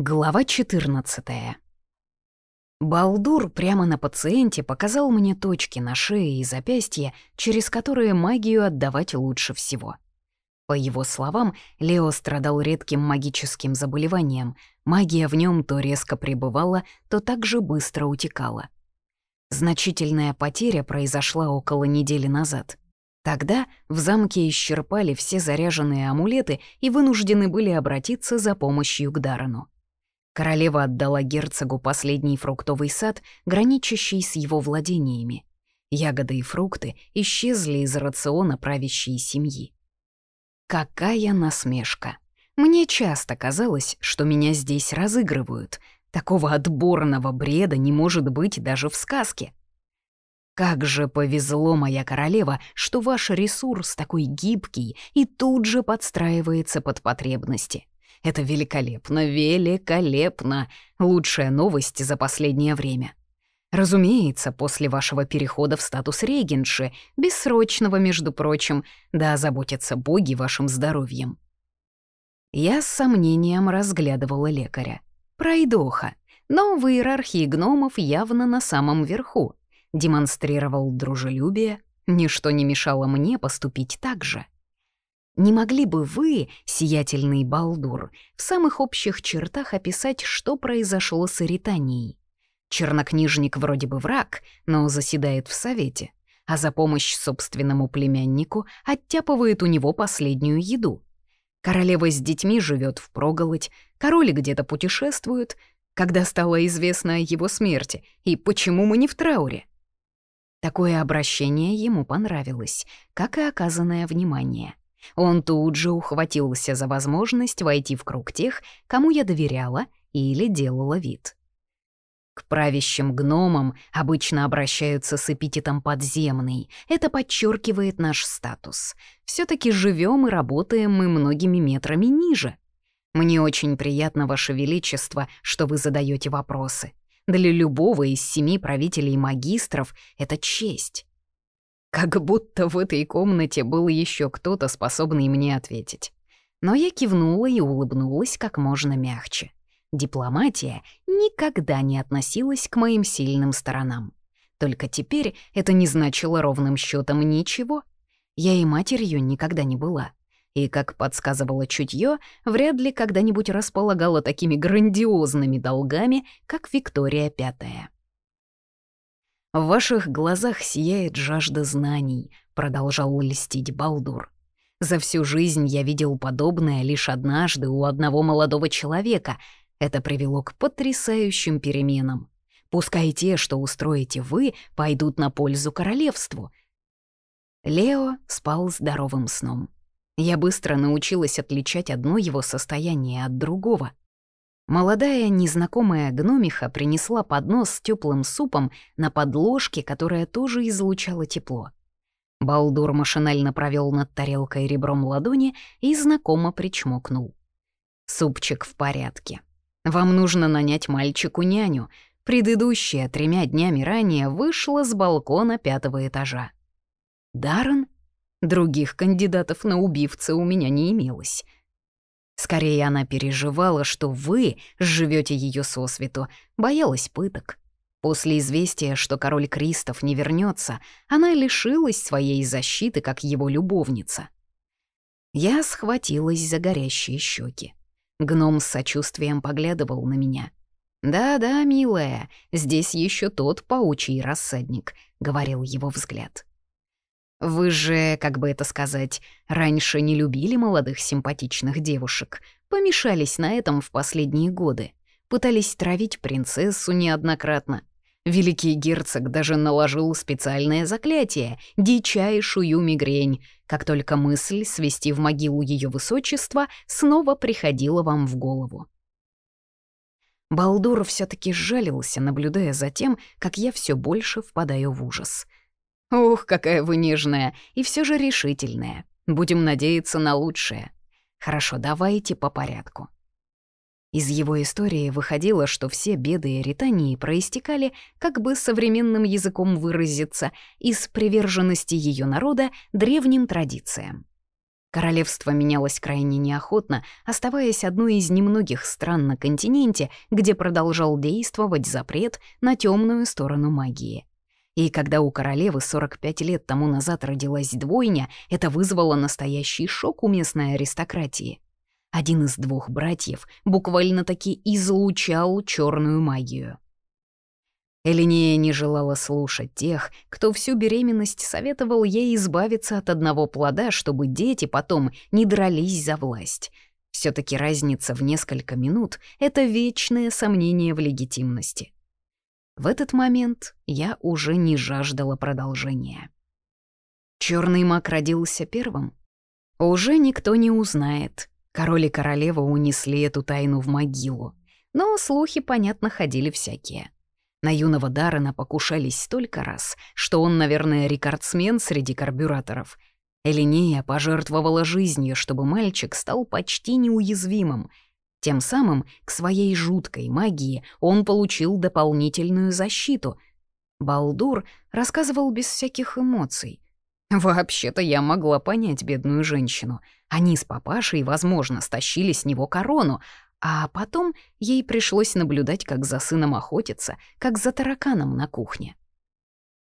Глава 14 Балдур прямо на пациенте показал мне точки на шее и запястье, через которые магию отдавать лучше всего. По его словам, Лео страдал редким магическим заболеванием. Магия в нем то резко пребывала, то так же быстро утекала. Значительная потеря произошла около недели назад. Тогда в замке исчерпали все заряженные амулеты и вынуждены были обратиться за помощью к Дарану. Королева отдала герцогу последний фруктовый сад, граничащий с его владениями. Ягоды и фрукты исчезли из рациона правящей семьи. Какая насмешка! Мне часто казалось, что меня здесь разыгрывают. Такого отборного бреда не может быть даже в сказке. Как же повезло, моя королева, что ваш ресурс такой гибкий и тут же подстраивается под потребности. Это великолепно, великолепно. Лучшая новость за последнее время. Разумеется, после вашего перехода в статус регенши, бессрочного, между прочим, да озаботятся боги вашим здоровьем. Я с сомнением разглядывала лекаря. Пройдоха, но в иерархии гномов явно на самом верху. Демонстрировал дружелюбие, ничто не мешало мне поступить так же. Не могли бы вы, сиятельный Балдур, в самых общих чертах описать, что произошло с Иританией? Чернокнижник вроде бы враг, но заседает в совете, а за помощь собственному племяннику оттяпывает у него последнюю еду. Королева с детьми живет в проголодь, король где-то путешествует, когда стало известно о его смерти, и почему мы не в трауре. Такое обращение ему понравилось, как и оказанное внимание. Он тут же ухватился за возможность войти в круг тех, кому я доверяла или делала вид. К правящим гномам обычно обращаются с эпитетом «подземный». Это подчеркивает наш статус. все таки живем и работаем мы многими метрами ниже. Мне очень приятно, Ваше Величество, что вы задаете вопросы. Для любого из семи правителей магистров это честь. Как будто в этой комнате был еще кто-то, способный мне ответить. Но я кивнула и улыбнулась как можно мягче. Дипломатия никогда не относилась к моим сильным сторонам. Только теперь это не значило ровным счетом ничего. Я и матерью никогда не была. И, как подсказывало чутье, вряд ли когда-нибудь располагала такими грандиозными долгами, как Виктория Пятая. «В ваших глазах сияет жажда знаний», — продолжал льстить Балдур. «За всю жизнь я видел подобное лишь однажды у одного молодого человека. Это привело к потрясающим переменам. Пускай те, что устроите вы, пойдут на пользу королевству». Лео спал здоровым сном. Я быстро научилась отличать одно его состояние от другого — Молодая незнакомая гномиха принесла поднос с теплым супом на подложке, которая тоже излучала тепло. Балдур машинально провел над тарелкой ребром ладони и знакомо причмокнул. «Супчик в порядке. Вам нужно нанять мальчику няню. Предыдущая тремя днями ранее вышла с балкона пятого этажа». «Даррен?» Других кандидатов на убивца у меня не имелось — Скорее, она переживала, что вы живете ее сосвету, боялась пыток. После известия, что король Кристоф не вернется, она лишилась своей защиты, как его любовница. Я схватилась за горящие щеки. Гном с сочувствием поглядывал на меня. «Да-да, милая, здесь еще тот паучий рассадник», — говорил его взгляд. Вы же, как бы это сказать, раньше не любили молодых симпатичных девушек, помешались на этом в последние годы, пытались травить принцессу неоднократно. Великий герцог даже наложил специальное заклятие, дичайшую мигрень, как только мысль свести в могилу ее высочества снова приходила вам в голову. Балдур все таки сжалился, наблюдая за тем, как я все больше впадаю в ужас — Ух, какая вы нежная и все же решительная. Будем надеяться на лучшее. Хорошо, давайте по порядку. Из его истории выходило, что все беды Эритании проистекали, как бы современным языком выразиться, из приверженности ее народа древним традициям. Королевство менялось крайне неохотно, оставаясь одной из немногих стран на континенте, где продолжал действовать запрет на темную сторону магии. И когда у королевы 45 лет тому назад родилась двойня, это вызвало настоящий шок у местной аристократии. Один из двух братьев буквально-таки излучал черную магию. Элинея не желала слушать тех, кто всю беременность советовал ей избавиться от одного плода, чтобы дети потом не дрались за власть. все таки разница в несколько минут — это вечное сомнение в легитимности. В этот момент я уже не жаждала продолжения. Черный маг родился первым. Уже никто не узнает. Король и королева унесли эту тайну в могилу. Но слухи, понятно, ходили всякие. На юного Даррена покушались столько раз, что он, наверное, рекордсмен среди карбюраторов. Элинея пожертвовала жизнью, чтобы мальчик стал почти неуязвимым. Тем самым к своей жуткой магии он получил дополнительную защиту. Балдур рассказывал без всяких эмоций. Вообще-то я могла понять бедную женщину. Они с папашей, возможно, стащили с него корону, а потом ей пришлось наблюдать, как за сыном охотится, как за тараканом на кухне.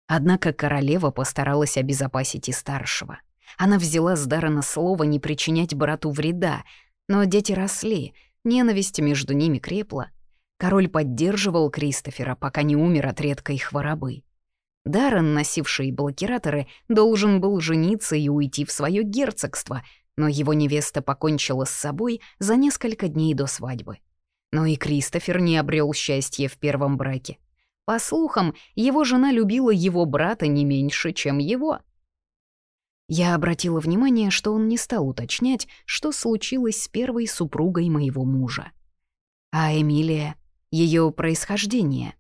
Однако королева постаралась обезопасить и старшего. Она взяла с Даррена слово не причинять брату вреда, но дети росли, ненависть между ними крепла. Король поддерживал Кристофера, пока не умер от редкой хворобы. Даррен, носивший блокираторы, должен был жениться и уйти в свое герцогство — но его невеста покончила с собой за несколько дней до свадьбы. Но и Кристофер не обрел счастья в первом браке. По слухам, его жена любила его брата не меньше, чем его. Я обратила внимание, что он не стал уточнять, что случилось с первой супругой моего мужа. А Эмилия, ее происхождение.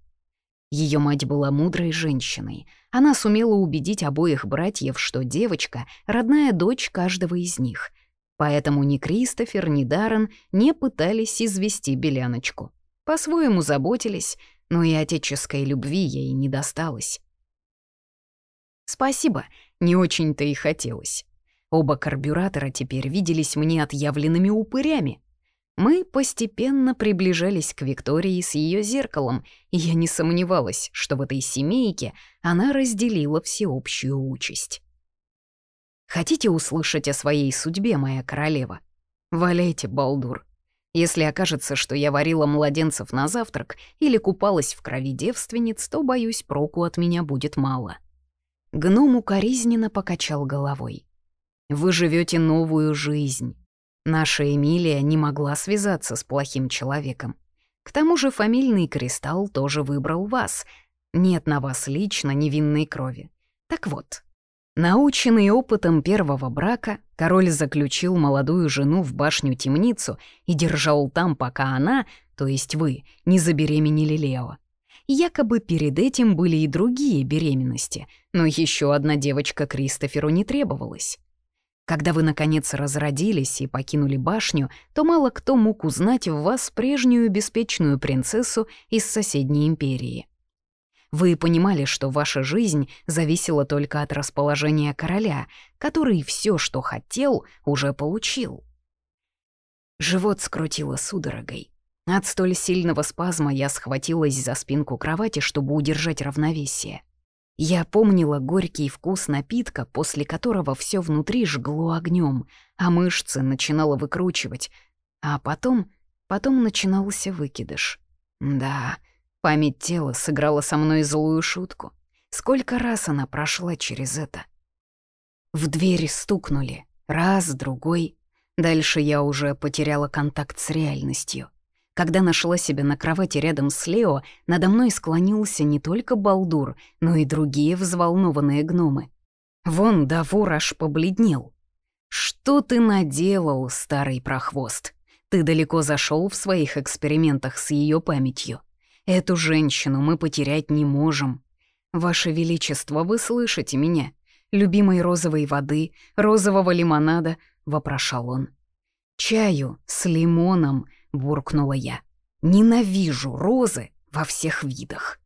Ее мать была мудрой женщиной. Она сумела убедить обоих братьев, что девочка — родная дочь каждого из них. Поэтому ни Кристофер, ни Даррен не пытались извести Беляночку. По-своему заботились, но и отеческой любви ей не досталось. Спасибо, не очень-то и хотелось. Оба карбюратора теперь виделись мне отъявленными упырями — мы постепенно приближались к Виктории с ее зеркалом, и я не сомневалась, что в этой семейке она разделила всеобщую участь. Хотите услышать о своей судьбе, моя королева? Валяйте, балдур. Если окажется, что я варила младенцев на завтрак или купалась в крови девственниц, то, боюсь, проку от меня будет мало. Гном укоризненно покачал головой. Вы живете новую жизнь. Наша Эмилия не могла связаться с плохим человеком. К тому же фамильный кристалл тоже выбрал вас. Нет на вас лично невинной крови. Так вот, наученный опытом первого брака, король заключил молодую жену в башню-темницу и держал там, пока она, то есть вы, не забеременели Лео. Якобы перед этим были и другие беременности, но еще одна девочка Кристоферу не требовалась. Когда вы, наконец, разродились и покинули башню, то мало кто мог узнать в вас прежнюю беспечную принцессу из соседней империи. Вы понимали, что ваша жизнь зависела только от расположения короля, который все, что хотел, уже получил. Живот скрутило судорогой. От столь сильного спазма я схватилась за спинку кровати, чтобы удержать равновесие. Я помнила горький вкус напитка, после которого все внутри жгло огнем, а мышцы начинало выкручивать. А потом, потом начинался выкидыш. Да, память тела сыграла со мной злую шутку. Сколько раз она прошла через это. В двери стукнули. Раз, другой. Дальше я уже потеряла контакт с реальностью. Когда нашла себя на кровати рядом с Лео, надо мной склонился не только Балдур, но и другие взволнованные гномы. Вон Давур аж побледнел. «Что ты наделал, старый прохвост? Ты далеко зашел в своих экспериментах с ее памятью. Эту женщину мы потерять не можем. Ваше Величество, вы слышите меня? Любимой розовой воды, розового лимонада?» — вопрошал он. «Чаю с лимоном», — буркнула я. «Ненавижу розы во всех видах».